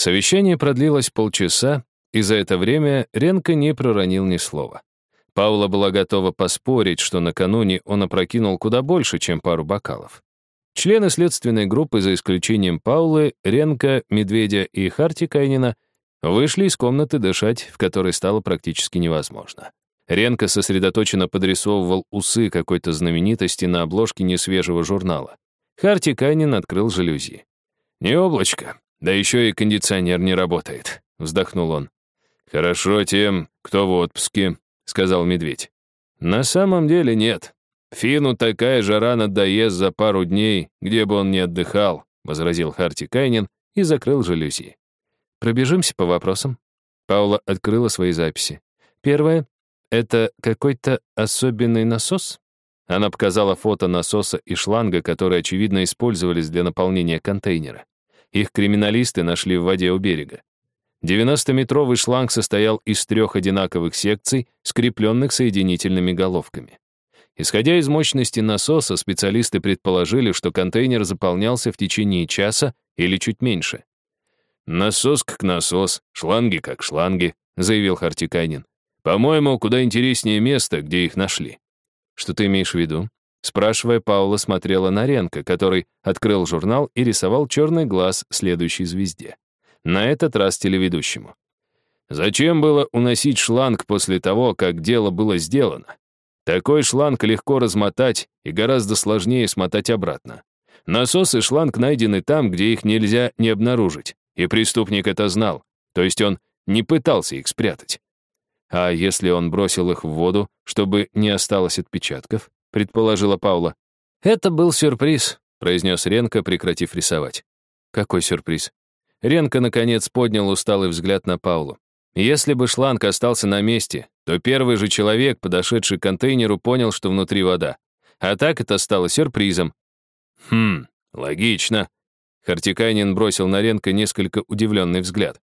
Совещание продлилось полчаса, и за это время Ренко не проронил ни слова. Паула была готова поспорить, что накануне он опрокинул куда больше, чем пару бокалов. Члены следственной группы, за исключением Паулы, Ренка, Медведя и Харти Кайнина, вышли из комнаты дышать, в которой стало практически невозможно. Ренка сосредоточенно подрисовывал усы какой-то знаменитости на обложке несвежего журнала. Харти Кайнин открыл жалюзи. «Не облачко, да еще и кондиционер не работает», — вздохнул он. «Хорошо тем, кто в отпуске», — сказал медведь. «На самом деле нет. Фину такая жара надоест за пару дней, где бы он ни отдыхал», — возразил Харти Кайнин и закрыл жалюзи. «Пробежимся по вопросам». Паула открыла свои записи. Первое — это какой-то особенный насос? Она показала фото насоса и шланга, которые, очевидно, использовались для наполнения контейнера. Их криминалисты нашли в воде у берега. 90-метровый шланг состоял из трех одинаковых секций, скрепленных соединительными головками. Исходя из мощности насоса, специалисты предположили, что контейнер заполнялся в течение часа или чуть меньше. «Насос как насос, шланги как шланги», — заявил Хартиканин. «По-моему, куда интереснее место, где их нашли». «Что ты имеешь в виду?» Спрашивая, Паула смотрела на Ренка, который открыл журнал и рисовал черный глаз следующей звезде на этот раз телеведущему. Зачем было уносить шланг после того, как дело было сделано? Такой шланг легко размотать и гораздо сложнее смотать обратно. Насос и шланг найдены там, где их нельзя не обнаружить, и преступник это знал, то есть он не пытался их спрятать. А если он бросил их в воду, чтобы не осталось отпечатков, предположила Паула. Это был сюрприз, произнес Ренко, прекратив рисовать. Какой сюрприз? Ренко, наконец, поднял усталый взгляд на Паулу. Если бы шланг остался на месте, то первый же человек, подошедший к контейнеру, понял, что внутри вода. А так это стало сюрпризом. «Хм, логично». Хартикайнин бросил на Ренко несколько удивленный взгляд.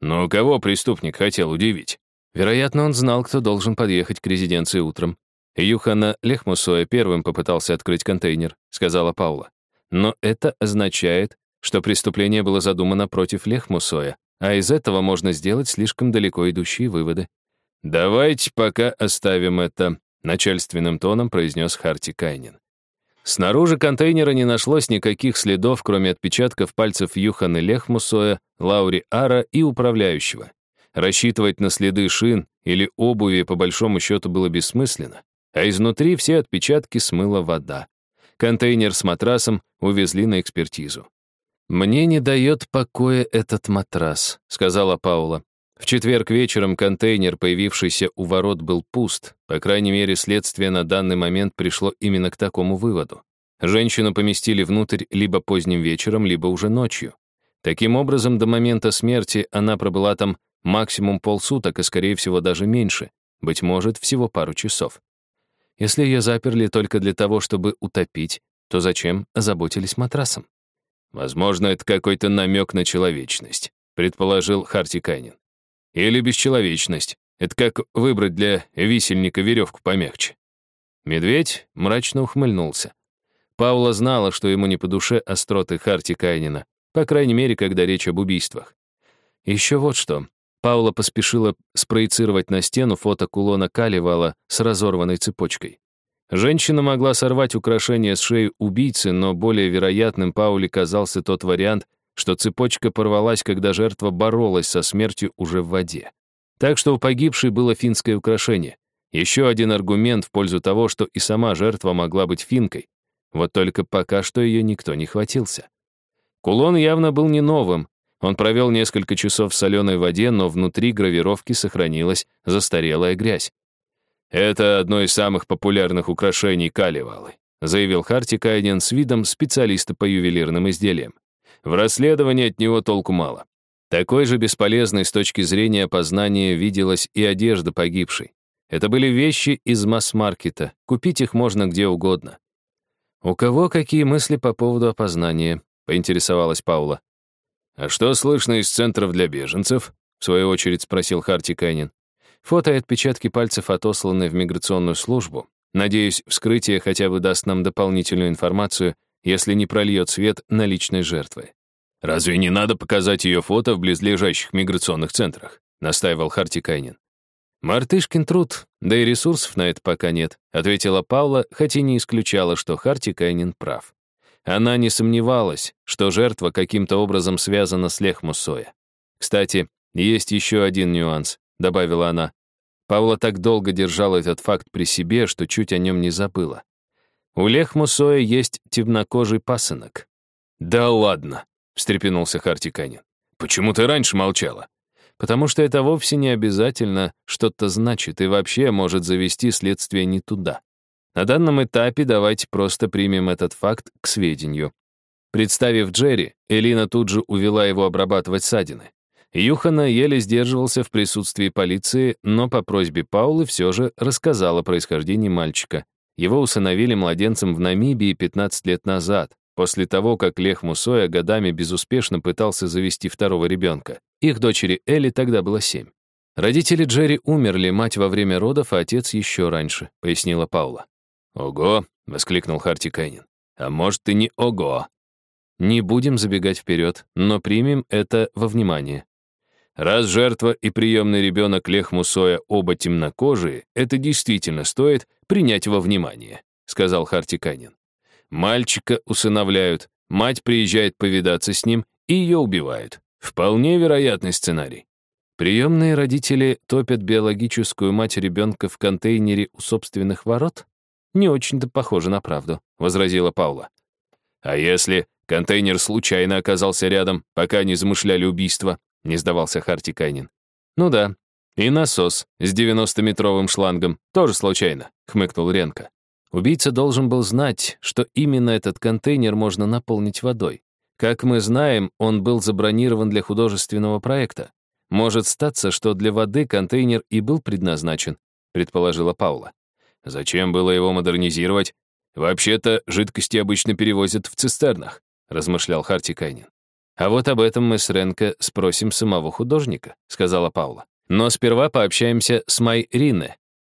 «Но кого преступник хотел удивить?» Вероятно, он знал, кто должен подъехать к резиденции утром. Юхана Лехмусоя первым попытался открыть контейнер, сказала Паула. Но это означает, что преступление было задумано против Лехмусоя, а из этого можно сделать слишком далеко идущие выводы. «Давайте пока оставим это», — начальственным тоном произнес Харти Кайнин. Снаружи контейнера не нашлось никаких следов, кроме отпечатков пальцев Юханы Лехмусоя, Лаури Ара и управляющего. Рассчитывать на следы шин или обуви по большому счету было бессмысленно, а изнутри все отпечатки смыла вода. Контейнер с матрасом увезли на экспертизу. «Мне не дает покоя этот матрас», — сказала Паула. В четверг вечером контейнер, появившийся у ворот, был пуст. По крайней мере, следствие на данный момент пришло именно к такому выводу. Женщину поместили внутрь либо поздним вечером, либо уже ночью. Таким образом, до момента смерти она пробыла там максимум полсуток и, скорее всего, даже меньше, быть может, всего пару часов. Если ее заперли только для того, чтобы утопить, то зачем озаботились матрасом? Возможно, это какой-то намек на человечность, предположил Харти Кайнин. Или бесчеловечность. Это как выбрать для висельника веревку помягче. Медведь мрачно ухмыльнулся. Паула знала, что ему не по душе остроты Харти Кайнина, по крайней мере, когда речь об убийствах. Еще вот что. Паула поспешила спроецировать на стену фото кулона Каливала с разорванной цепочкой. Женщина могла сорвать украшение с шеи убийцы, но более вероятным Пауле казался тот вариант, что цепочка порвалась, когда жертва боролась со смертью уже в воде. Так что у погибшей было финское украшение. Еще один аргумент в пользу того, что и сама жертва могла быть финкой. Вот только пока что ее никто не хватился. Кулон явно был не новым. Он провел несколько часов в соленой воде, но внутри гравировки сохранилась застарелая грязь. «Это одно из самых популярных украшений Каливалы», заявил Харти Кайден с видом специалиста по ювелирным изделиям. В расследовании от него толку мало. Такой же бесполезной с точки зрения опознания виделась и одежда погибшей. Это были вещи из масс-маркета, купить их можно где угодно. «У кого какие мысли по поводу опознания?» — поинтересовалась Паула. «А что слышно из центров для беженцев?» — в свою очередь спросил Харти Кайнин. Фото и отпечатки пальцев отосланы в миграционную службу. Надеюсь, вскрытие хотя бы даст нам дополнительную информацию, если не прольет свет на личной жертвы. «Разве не надо показать ее фото в близлежащих миграционных центрах?» — настаивал Харти Кайнин. «Мартышкин труд, да и ресурсов на это пока нет», — ответила Паула, хотя не исключала, что Харти Кайнин прав. Она не сомневалась, что жертва каким-то образом связана с Лехмусоя. «Кстати, есть еще один нюанс», — добавила она. Павла так долго держала этот факт при себе, что чуть о нем не забыла. У Лехмусоя есть темнокожий пасынок. «Да ладно», — встрепенулся Хартиканин. «Почему ты раньше молчала?» «Потому что это вовсе не обязательно что-то значит и вообще может завести следствие не туда. На данном этапе давайте просто примем этот факт к сведению». Представив Джерри, Элина тут же увела его обрабатывать ссадины. Юхана еле сдерживался в присутствии полиции, но по просьбе Паулы все же рассказал о происхождении мальчика. Его усыновили младенцем в Намибии 15 лет назад, после того, как Лех Мусоя годами безуспешно пытался завести второго ребенка. Их дочери Элли тогда было семь. Родители Джерри умерли, мать во время родов, а отец еще раньше, пояснила Паула. «Ого!» — воскликнул Харти Кайнин. «А может, и не ого!» Не будем забегать вперед, но примем это во внимание. Раз жертва и приемный ребенок Лех Мусоя оба темнокожие, это действительно стоит принять во внимание, сказал Хартиканин. Мальчика усыновляют, мать приезжает повидаться с ним, и ее убивают. Вполне вероятный сценарий. Приемные родители топят биологическую мать ребенка в контейнере у собственных ворот? Не очень-то похоже на правду, возразила Паула. А если контейнер случайно оказался рядом, пока не замышляли убийство? — не сдавался Харти Кайнин. «Ну да, и насос с 90-метровым шлангом, тоже случайно», — хмыкнул Ренко. Убийца должен был знать, что именно этот контейнер можно наполнить водой. Как мы знаем, он был забронирован для художественного проекта. Может статься, что для воды контейнер и был предназначен, предположила Паула. Зачем было его модернизировать? Вообще-то жидкости обычно перевозят в цистернах, размышлял Харти Кайнин. «А вот об этом мы с Ренко спросим самого художника», — сказала Паула. «Но сперва пообщаемся с Май.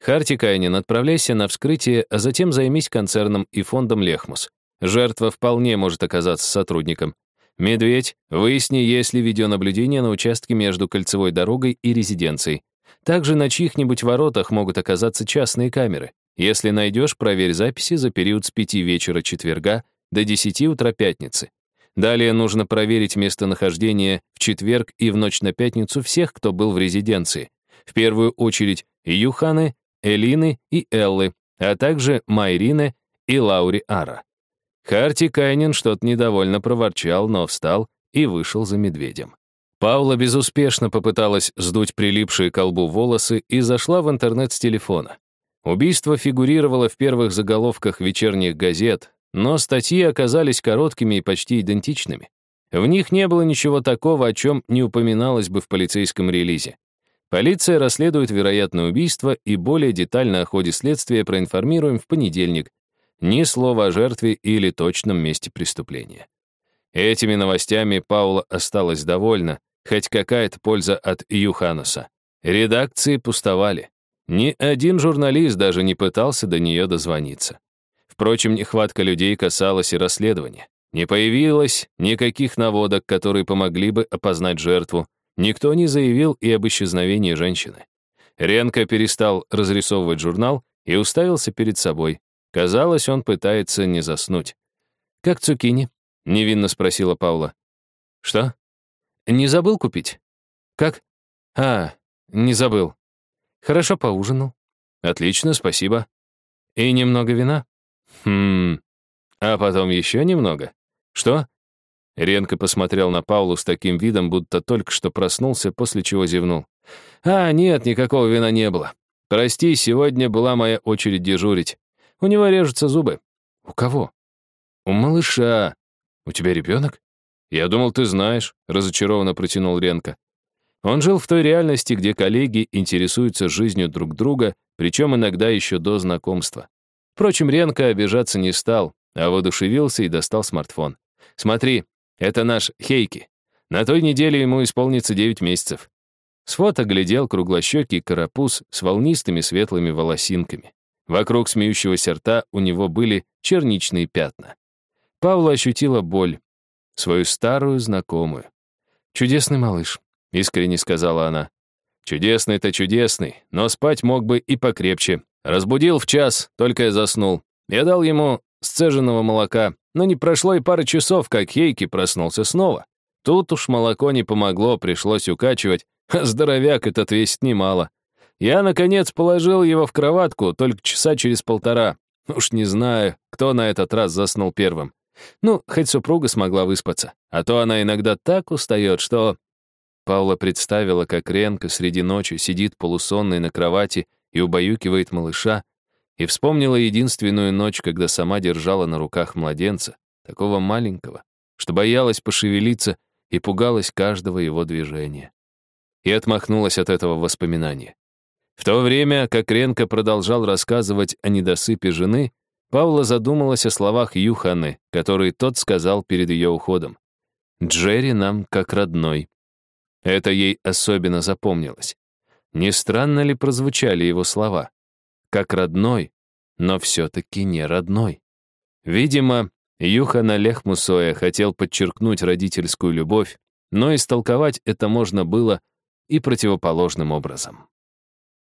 Харти Кайнин, отправляйся на вскрытие, а затем займись концерном и фондом Лехмус. Жертва вполне может оказаться сотрудником. Медведь, выясни, есть ли видеонаблюдение на участке между кольцевой дорогой и резиденцией. Также на чьих-нибудь воротах могут оказаться частные камеры. Если найдешь, проверь записи за период с 5 вечера четверга до 10 утра пятницы. Далее нужно проверить местонахождение в четверг и в ночь на пятницу всех, кто был в резиденции. В первую очередь Юханы, Элины и Эллы, а также Майрины и Лаури Ара. Харти Кайнин что-то недовольно проворчал, но встал и вышел за медведем. Паула безуспешно попыталась сдуть прилипшие к колбу волосы и зашла в интернет с телефона. Убийство фигурировало в первых заголовках вечерних газет, но статьи оказались короткими и почти идентичными. В них не было ничего такого, о чем не упоминалось бы в полицейском релизе. Полиция расследует вероятное убийство и более детально о ходе следствия проинформируем в понедельник. Ни слова о жертве или точном месте преступления. Этими новостями Паула осталась довольна, хоть какая-то польза от Юхануса. Редакции пустовали. Ни один журналист даже не пытался до нее дозвониться. Впрочем, нехватка людей касалась и расследования. Не появилось никаких наводок, которые помогли бы опознать жертву. Никто не заявил и об исчезновении женщины. Ренко перестал разрисовывать журнал и уставился перед собой. Казалось, он пытается не заснуть. «Как цукини?» — невинно спросила Паула. «Что? Не забыл купить?» «Как?» «А, не забыл. Хорошо поужинал». «Отлично, спасибо». «И немного вина?» Хм. А потом еще немного? Что? Ренко посмотрел на Паулу с таким видом, будто только что проснулся, после чего зевнул. «А, нет, никакого вина не было. Прости, сегодня была моя очередь дежурить. У него режутся зубы». «У кого?» «У малыша. У тебя ребенок?» «Я думал, ты знаешь», — разочарованно протянул Ренко. Он жил в той реальности, где коллеги интересуются жизнью друг друга, причем иногда еще до знакомства. Впрочем, Ренко обижаться не стал, а воодушевился и достал смартфон. «Смотри, это наш Хейки. На той неделе ему исполнится 9 месяцев». С фото глядел круглощекий карапуз с волнистыми светлыми волосинками. Вокруг смеющегося рта у него были черничные пятна. Павла ощутила боль. свою старую знакомую. «Чудесный малыш», — искренне сказала она. «Чудесный-то чудесный, но спать мог бы и покрепче. Разбудил в час, только я заснул. Я дал ему сцеженного молока, но не прошло и пары часов, как Хейки проснулся снова. Тут уж молоко не помогло, пришлось укачивать, здоровяк этот весит немало. Я, наконец, положил его в кроватку только часа через полтора. Уж не знаю, кто на этот раз заснул первым. Ну, хоть супруга смогла выспаться, а то она иногда так устает, что... Паула представила, как Ренка среди ночи сидит полусонной на кровати и убаюкивает малыша, и вспомнила единственную ночь, когда сама держала на руках младенца, такого маленького, что боялась пошевелиться и пугалась каждого его движения. И отмахнулась от этого воспоминания. В то время, как Ренка продолжал рассказывать о недосыпе жены, Павла задумалась о словах Юханы, которые тот сказал перед ее уходом. «Джерри нам как родной». Это ей особенно запомнилось. Не странно ли прозвучали его слова? Как родной, но все-таки не родной. Видимо, Юхана Лехмусоя хотел подчеркнуть родительскую любовь, но истолковать это можно было и противоположным образом.